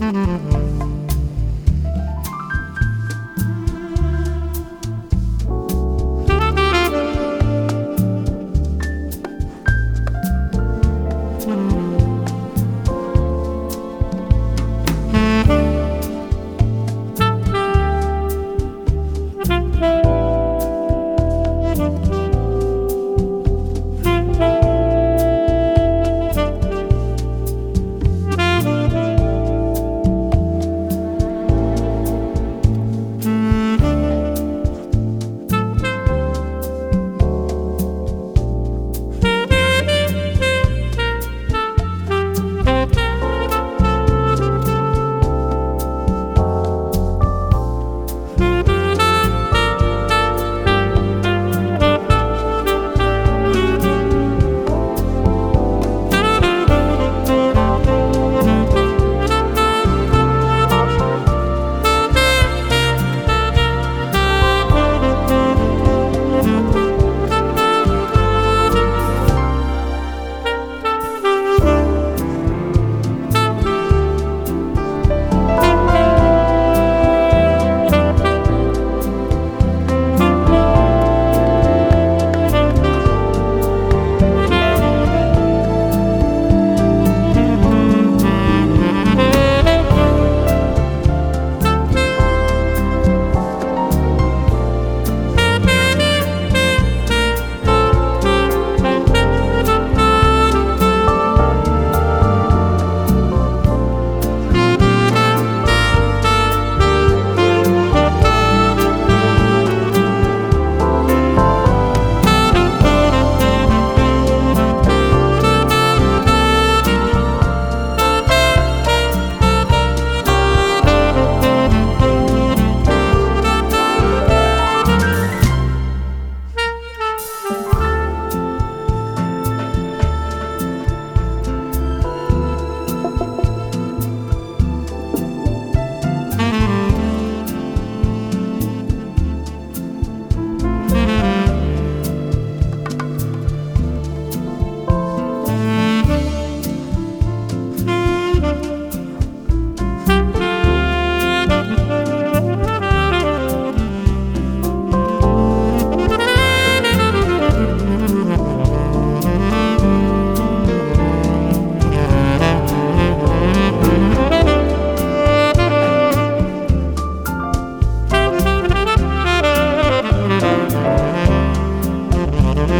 Mm-hmm.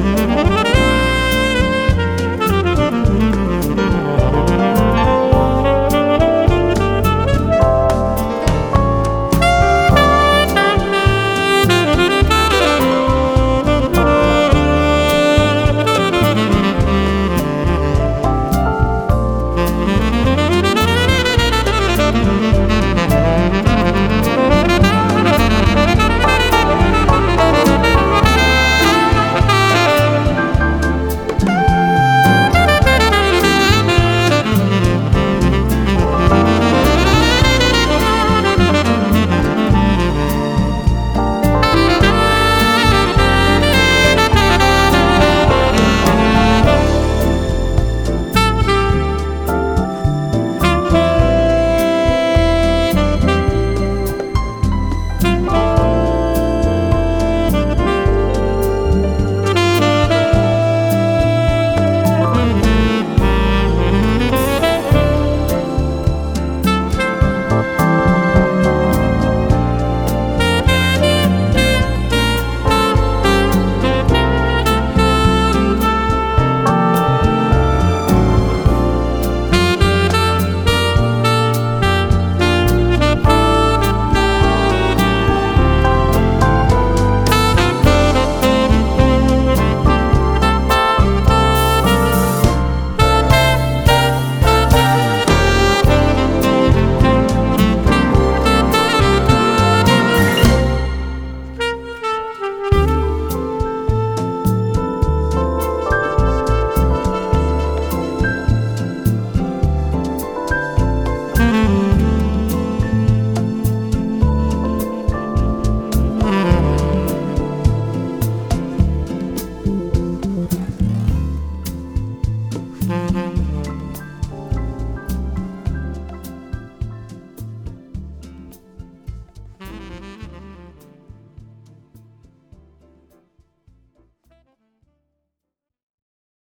Música